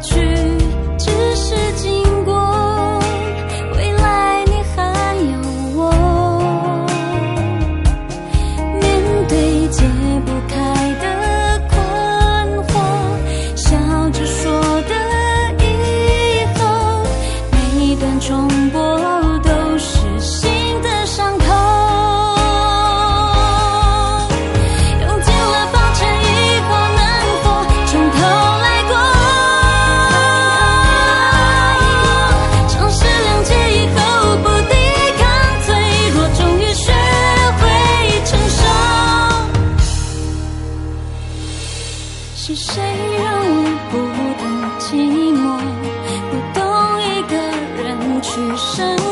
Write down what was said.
去，只是今。谁让我不懂寂寞，不懂一个人去生活？